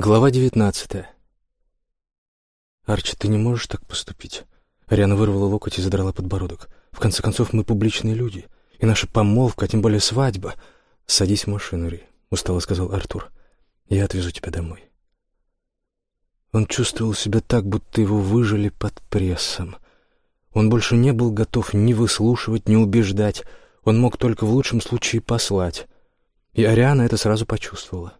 Глава девятнадцатая. «Арчи, ты не можешь так поступить?» Ариана вырвала локоть и задрала подбородок. «В конце концов, мы публичные люди, и наша помолвка, а тем более свадьба...» «Садись в машину, Ри», — устало сказал Артур. «Я отвезу тебя домой». Он чувствовал себя так, будто его выжили под прессом. Он больше не был готов ни выслушивать, ни убеждать. Он мог только в лучшем случае послать. И Ариана это сразу почувствовала.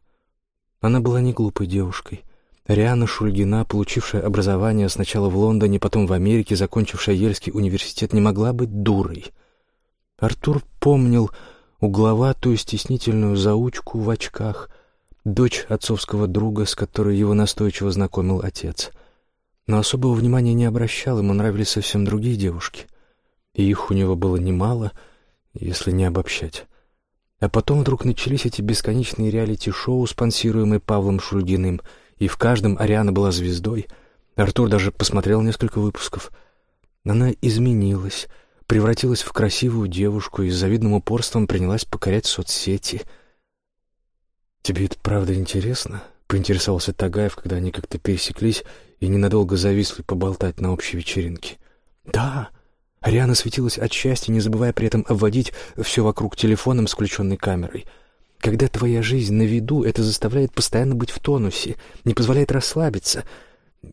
Она была не глупой девушкой. Риана Шульгина, получившая образование сначала в Лондоне, потом в Америке, закончившая Ельский университет, не могла быть дурой. Артур помнил угловатую стеснительную заучку в очках, дочь отцовского друга, с которой его настойчиво знакомил отец. Но особого внимания не обращал, ему нравились совсем другие девушки. И их у него было немало, если не обобщать. А потом вдруг начались эти бесконечные реалити-шоу, спонсируемые Павлом Шульгиным, и в каждом Ариана была звездой. Артур даже посмотрел несколько выпусков. Она изменилась, превратилась в красивую девушку и с завидным упорством принялась покорять соцсети. «Тебе это правда интересно?» — поинтересовался Тагаев, когда они как-то пересеклись и ненадолго зависли поболтать на общей вечеринке. «Да!» Ариана светилась от счастья, не забывая при этом обводить все вокруг телефоном с включенной камерой. Когда твоя жизнь на виду, это заставляет постоянно быть в тонусе, не позволяет расслабиться.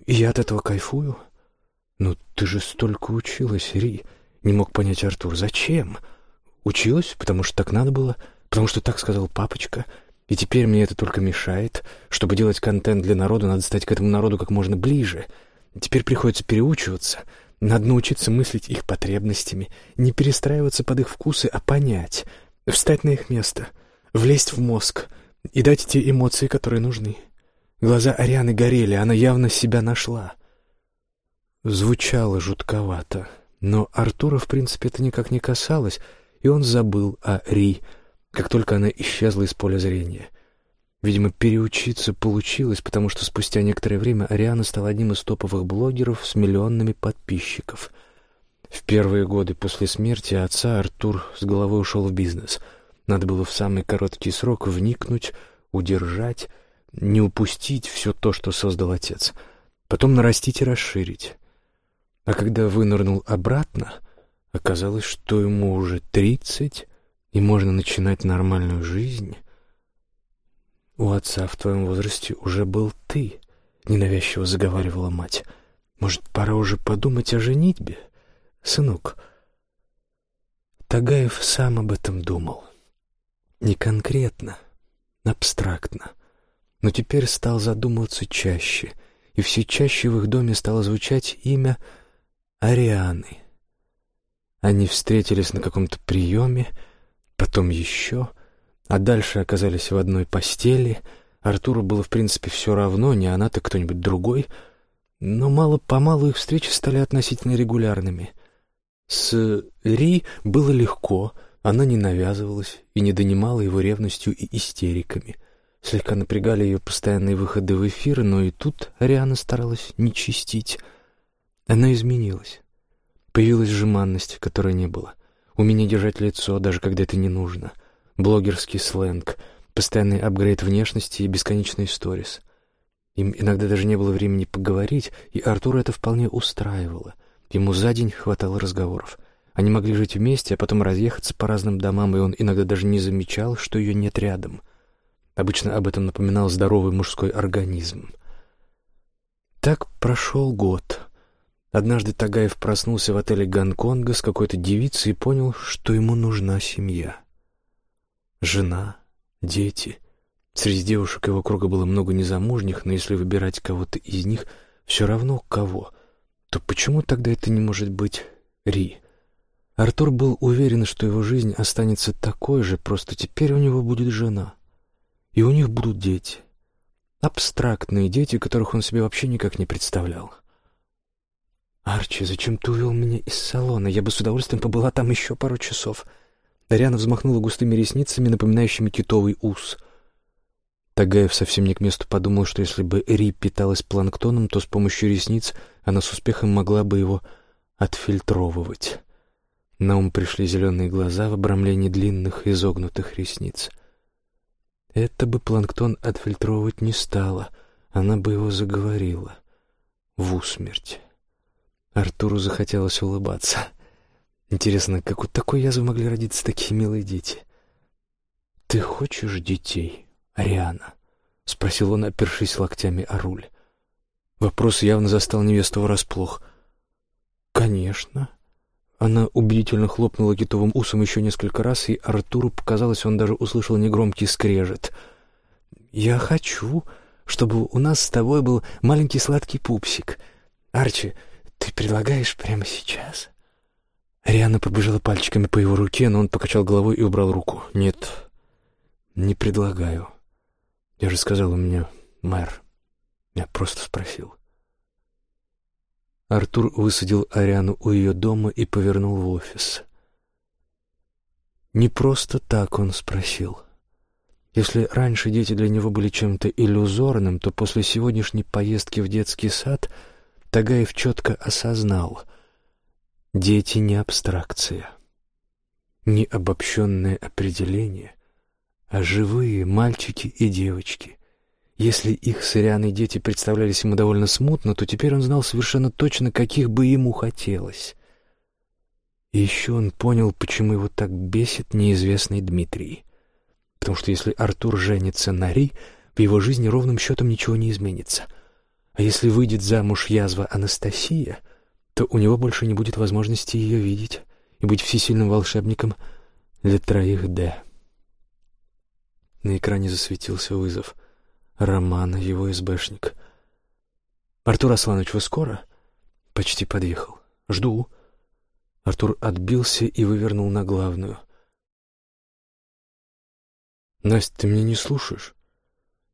И я от этого кайфую. «Ну, ты же столько училась, Ри!» — не мог понять Артур. «Зачем?» «Училась, потому что так надо было, потому что так сказал папочка. И теперь мне это только мешает. Чтобы делать контент для народа, надо стать к этому народу как можно ближе. Теперь приходится переучиваться». Надо научиться мыслить их потребностями, не перестраиваться под их вкусы, а понять, встать на их место, влезть в мозг и дать те эмоции, которые нужны. Глаза Арианы горели, она явно себя нашла. Звучало жутковато, но Артура, в принципе, это никак не касалось, и он забыл о Ри, как только она исчезла из поля зрения. Видимо, переучиться получилось, потому что спустя некоторое время Ариана стала одним из топовых блогеров с миллионами подписчиков. В первые годы после смерти отца Артур с головой ушел в бизнес. Надо было в самый короткий срок вникнуть, удержать, не упустить все то, что создал отец. Потом нарастить и расширить. А когда вынырнул обратно, оказалось, что ему уже тридцать, и можно начинать нормальную жизнь. «У отца в твоем возрасте уже был ты», — ненавязчиво заговаривала мать. «Может, пора уже подумать о женитьбе, сынок?» Тагаев сам об этом думал. Не конкретно, абстрактно. Но теперь стал задумываться чаще, и все чаще в их доме стало звучать имя Арианы. Они встретились на каком-то приеме, потом еще — а дальше оказались в одной постели. Артуру было, в принципе, все равно, не она, так кто-нибудь другой. Но мало-помалу их встречи стали относительно регулярными. С Ри было легко, она не навязывалась и не донимала его ревностью и истериками. Слегка напрягали ее постоянные выходы в эфир, но и тут Ариана старалась не чистить. Она изменилась. Появилась жеманность, которой не было. Умение держать лицо, даже когда это не нужно — блогерский сленг, постоянный апгрейд внешности и бесконечные сторис. Им иногда даже не было времени поговорить, и Артура это вполне устраивало. Ему за день хватало разговоров. Они могли жить вместе, а потом разъехаться по разным домам, и он иногда даже не замечал, что ее нет рядом. Обычно об этом напоминал здоровый мужской организм. Так прошел год. Однажды Тагаев проснулся в отеле Гонконга с какой-то девицей и понял, что ему нужна семья жена, дети. Среди девушек его круга было много незамужних, но если выбирать кого-то из них, все равно кого, то почему тогда это не может быть Ри? Артур был уверен, что его жизнь останется такой же, просто теперь у него будет жена. И у них будут дети. Абстрактные дети, которых он себе вообще никак не представлял. «Арчи, зачем ты увел меня из салона? Я бы с удовольствием побыла там еще пару часов». Дарьяна взмахнула густыми ресницами, напоминающими китовый ус. Тагаев совсем не к месту подумал, что если бы Ри питалась планктоном, то с помощью ресниц она с успехом могла бы его отфильтровывать. На ум пришли зеленые глаза в обрамлении длинных изогнутых ресниц. Это бы планктон отфильтровывать не стало, она бы его заговорила в усмерть. Артуру захотелось улыбаться. Интересно, как у такой язвы могли родиться такие милые дети? «Ты хочешь детей, Ариана?» — спросил он, опершись локтями о руль. Вопрос явно застал невесту врасплох. «Конечно». Она убедительно хлопнула китовым усом еще несколько раз, и Артуру показалось, он даже услышал негромкий скрежет. «Я хочу, чтобы у нас с тобой был маленький сладкий пупсик. Арчи, ты предлагаешь прямо сейчас?» Риана побежала пальчиками по его руке, но он покачал головой и убрал руку. «Нет, не предлагаю. Я же сказал, у меня мэр. Я просто спросил». Артур высадил Ариану у ее дома и повернул в офис. Не просто так он спросил. Если раньше дети для него были чем-то иллюзорным, то после сегодняшней поездки в детский сад Тагаев четко осознал — Дети не абстракция, не обобщенное определение, а живые мальчики и девочки. Если их с дети представлялись ему довольно смутно, то теперь он знал совершенно точно, каких бы ему хотелось. И еще он понял, почему его так бесит неизвестный Дмитрий. Потому что если Артур женится на Ри, в его жизни ровным счетом ничего не изменится. А если выйдет замуж язва Анастасия — то у него больше не будет возможности ее видеть и быть всесильным волшебником для троих «Д». На экране засветился вызов. Романа, его СБшник. «Артур Асланович, вы скоро?» «Почти подъехал. Жду». Артур отбился и вывернул на главную. «Настя, ты меня не слушаешь?»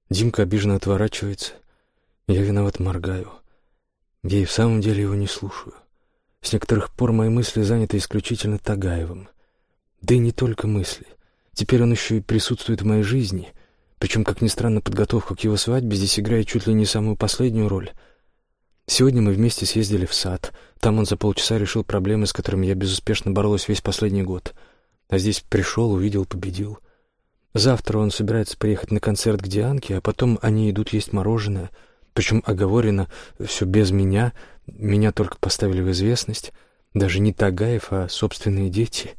Димка обиженно отворачивается. Я виноват моргаю. Я и в самом деле его не слушаю. С некоторых пор мои мысли заняты исключительно Тагаевым. Да и не только мысли. Теперь он еще и присутствует в моей жизни. Причем, как ни странно, подготовка к его свадьбе здесь играет чуть ли не самую последнюю роль. Сегодня мы вместе съездили в сад. Там он за полчаса решил проблемы, с которыми я безуспешно боролась весь последний год. А здесь пришел, увидел, победил. Завтра он собирается приехать на концерт к Дианке, а потом они идут есть мороженое — причем оговорено все без меня, меня только поставили в известность, даже не Тагаев, а собственные дети.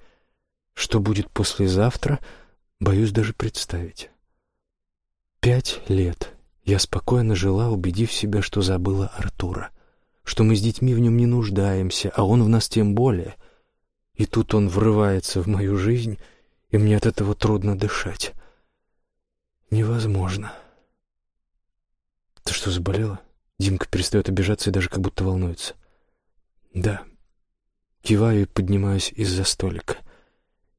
Что будет послезавтра, боюсь даже представить. Пять лет я спокойно жила, убедив себя, что забыла Артура, что мы с детьми в нем не нуждаемся, а он в нас тем более. И тут он врывается в мою жизнь, и мне от этого трудно дышать. Невозможно. «Ты что, заболела?» Димка перестает обижаться и даже как будто волнуется. «Да». Киваю и поднимаюсь из-за столика.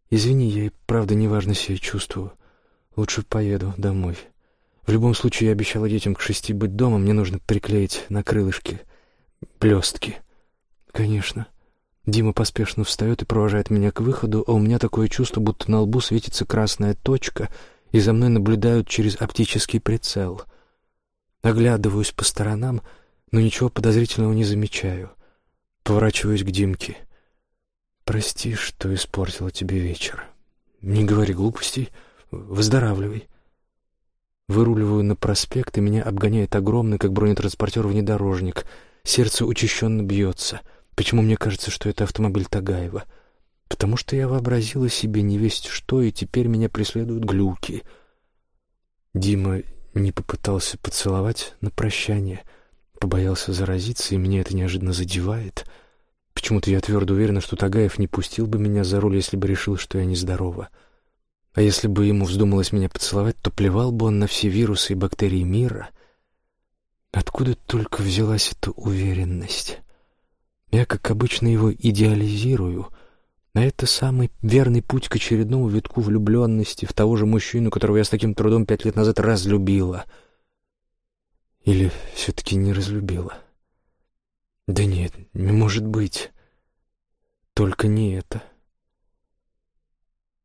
«Извини, я и правда неважно себя чувствую. Лучше поеду домой. В любом случае, я обещала детям к шести быть дома, мне нужно приклеить на крылышки блестки». «Конечно». Дима поспешно встает и провожает меня к выходу, а у меня такое чувство, будто на лбу светится красная точка, и за мной наблюдают через оптический прицел — Оглядываюсь по сторонам, но ничего подозрительного не замечаю. Поворачиваюсь к Димке. «Прости, что испортила тебе вечер. Не говори глупостей. Выздоравливай». Выруливаю на проспект, и меня обгоняет огромный, как бронетранспортер, внедорожник. Сердце учащенно бьется. Почему мне кажется, что это автомобиль Тагаева? Потому что я вообразила себе не весть что, и теперь меня преследуют глюки. Дима не попытался поцеловать на прощание, побоялся заразиться, и меня это неожиданно задевает. Почему-то я твердо уверена, что Тагаев не пустил бы меня за руль, если бы решил, что я нездорова. А если бы ему вздумалось меня поцеловать, то плевал бы он на все вирусы и бактерии мира. Откуда только взялась эта уверенность? Я, как обычно, его идеализирую — а это самый верный путь к очередному витку влюбленности в того же мужчину, которого я с таким трудом пять лет назад разлюбила. Или все-таки не разлюбила? Да нет, не может быть. Только не это.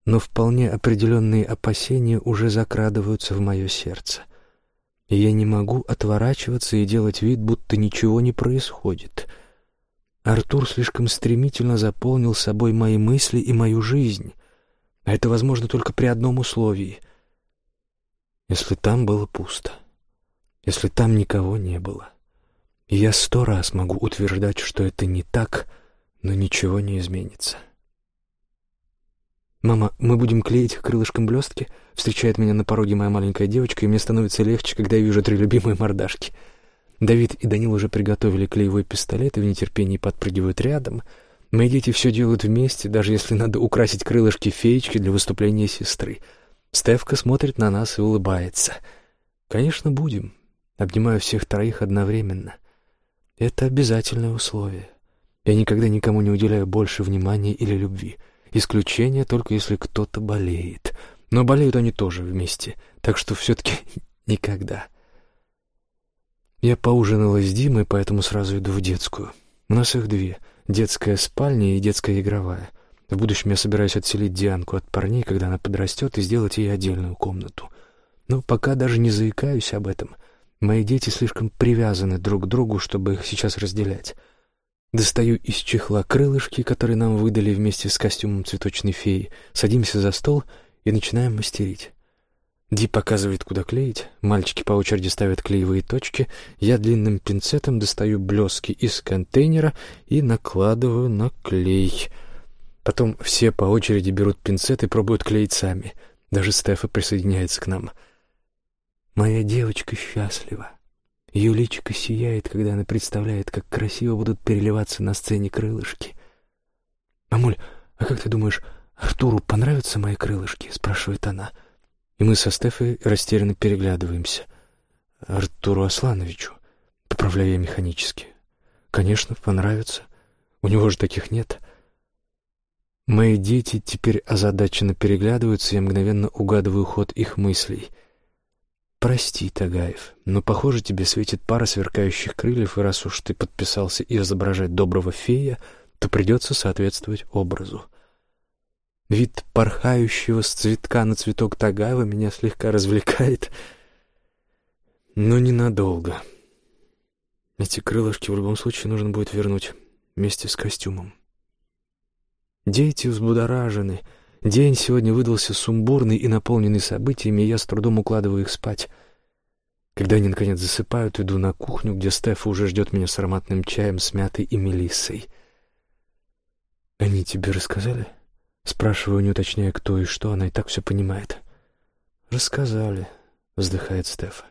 Но вполне определенные опасения уже закрадываются в мое сердце. И я не могу отворачиваться и делать вид, будто ничего не происходит — Артур слишком стремительно заполнил собой мои мысли и мою жизнь. А это возможно только при одном условии. Если там было пусто. если там никого не было. И я сто раз могу утверждать, что это не так, но ничего не изменится. «Мама, мы будем клеить крылышком блестки?» Встречает меня на пороге моя маленькая девочка, и мне становится легче, когда я вижу три любимые мордашки. Давид и Данил уже приготовили клеевой пистолет и в нетерпении подпрыгивают рядом. Мои дети все делают вместе, даже если надо украсить крылышки феечки для выступления сестры. Стевка смотрит на нас и улыбается. «Конечно, будем». Обнимаю всех троих одновременно. Это обязательное условие. Я никогда никому не уделяю больше внимания или любви. Исключение только если кто-то болеет. Но болеют они тоже вместе, так что все-таки никогда. Я поужинала с Димой, поэтому сразу иду в детскую. У нас их две — детская спальня и детская игровая. В будущем я собираюсь отселить Дианку от парней, когда она подрастет, и сделать ей отдельную комнату. Но пока даже не заикаюсь об этом. Мои дети слишком привязаны друг к другу, чтобы их сейчас разделять. Достаю из чехла крылышки, которые нам выдали вместе с костюмом цветочной феи, садимся за стол и начинаем мастерить. Ди показывает, куда клеить, мальчики по очереди ставят клеевые точки, я длинным пинцетом достаю блески из контейнера и накладываю на клей. Потом все по очереди берут пинцет и пробуют клеить сами. Даже Стефа присоединяется к нам. Моя девочка счастлива. Ее личико сияет, когда она представляет, как красиво будут переливаться на сцене крылышки. «Мамуль, а как ты думаешь, Артуру понравятся мои крылышки?» — спрашивает она. И мы со Стефой растерянно переглядываемся. «Артуру Аслановичу», — поправляю я механически. «Конечно, понравится. У него же таких нет». Мои дети теперь озадаченно переглядываются, я мгновенно угадываю ход их мыслей — «Прости, Тагаев, но, похоже, тебе светит пара сверкающих крыльев, и раз уж ты подписался изображать доброго фея, то придется соответствовать образу». Вид порхающего с цветка на цветок Тагаева меня слегка развлекает, но ненадолго. Эти крылышки в любом случае нужно будет вернуть вместе с костюмом. Дети взбудоражены — День сегодня выдался сумбурный и наполненный событиями, и я с трудом укладываю их спать. Когда они, наконец, засыпают, иду на кухню, где Стефа уже ждет меня с ароматным чаем, с мятой и мелиссой. «Они тебе рассказали?» Спрашиваю, не уточняя, кто и что, она и так все понимает. «Рассказали», — вздыхает Стефа.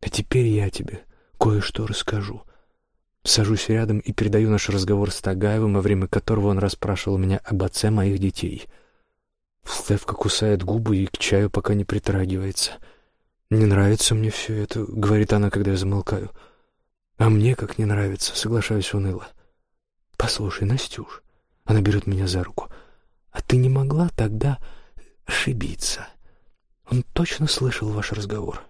«А теперь я тебе кое-что расскажу». Сажусь рядом и передаю наш разговор с Тагаевым, во время которого он расспрашивал меня об отце моих детей — Стевка кусает губы и к чаю пока не притрагивается. «Не нравится мне все это», — говорит она, когда я замолкаю. «А мне как не нравится», — соглашаюсь уныло. «Послушай, Настюш», — она берет меня за руку, — «а ты не могла тогда ошибиться? Он точно слышал ваш разговор».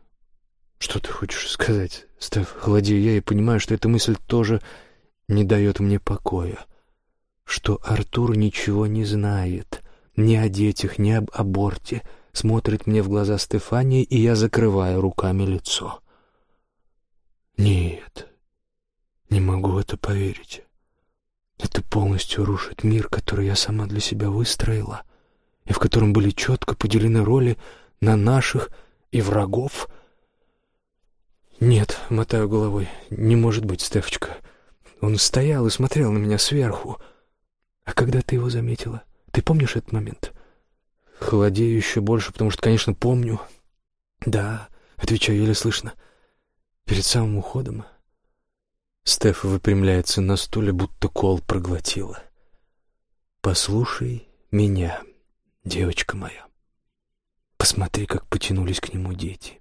«Что ты хочешь сказать?» Стеф, холодею я и понимаю, что эта мысль тоже не дает мне покоя. Что Артур ничего не знает ни о детях, ни об аборте. Смотрит мне в глаза Стефания, и я закрываю руками лицо. Нет, не могу это поверить. Это полностью рушит мир, который я сама для себя выстроила, и в котором были четко поделены роли на наших и врагов. Нет, мотаю головой, не может быть, Стефочка. Он стоял и смотрел на меня сверху. А когда ты его заметила? — ты помнишь этот момент? Холодею еще больше, потому что, конечно, помню. Да, отвечаю еле слышно. Перед самым уходом. Стеф выпрямляется на стуле, будто кол проглотила. «Послушай меня, девочка моя. Посмотри, как потянулись к нему дети.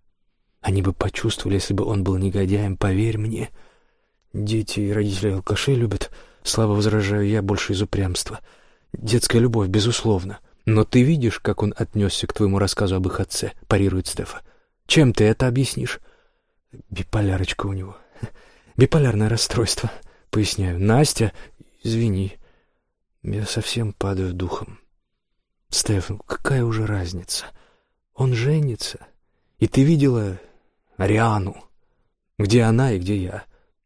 Они бы почувствовали, если бы он был негодяем, поверь мне. Дети и родители алкашей любят, слабо возражаю я, больше из упрямства». Детская любовь, безусловно. Но ты видишь, как он отнесся к твоему рассказу об их отце, парирует Стефа. Чем ты это объяснишь? Биполярочка у него. Биполярное расстройство, поясняю. Настя, извини. Я совсем падаю духом. Стеф, какая уже разница? Он женится. И ты видела Ариану? Где она и где я?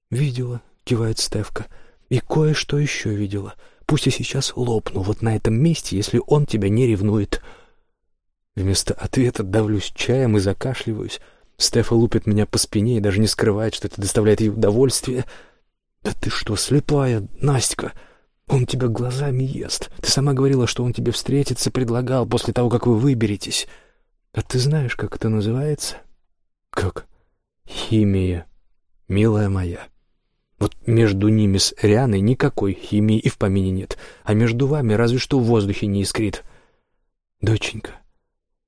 Видела, кивает Стефка. И кое-что еще видела — Пусть я сейчас лопну вот на этом месте, если он тебя не ревнует. Вместо ответа давлюсь чаем и закашливаюсь. Стефа лупит меня по спине и даже не скрывает, что это доставляет ей удовольствие. «Да ты что, слепая, Настя? Он тебя глазами ест. Ты сама говорила, что он тебе встретиться предлагал после того, как вы выберетесь. А ты знаешь, как это называется?» «Как?» «Химия, милая моя. Вот между ними с Рианой никакой химии и в помине нет, а между вами разве что в воздухе не искрит. Доченька».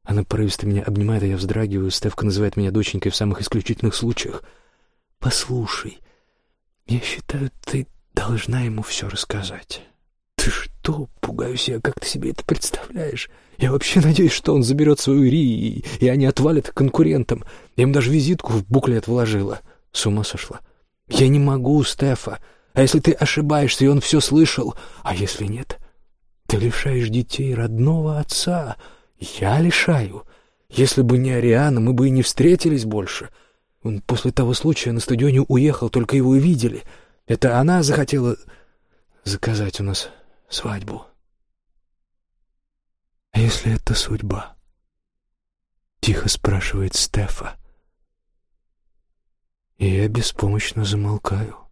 Она порывисто меня обнимает, а я вздрагиваю. Стевка называет меня доченькой в самых исключительных случаях. «Послушай, я считаю, ты должна ему все рассказать». «Ты что? Пугаюсь я, как ты себе это представляешь? Я вообще надеюсь, что он заберет свою Ри, и они отвалят конкурентам. Я им даже визитку в буклет вложила. С ума сошла. Я не могу, Стефа. А если ты ошибаешься, и он все слышал? А если нет? Ты лишаешь детей родного отца. Я лишаю. Если бы не Ариана, мы бы и не встретились больше. Он после того случая на стадионе уехал, только его и видели. Это она захотела заказать у нас свадьбу. «А если это судьба?» — тихо спрашивает Стефа. И я беспомощно замолкаю.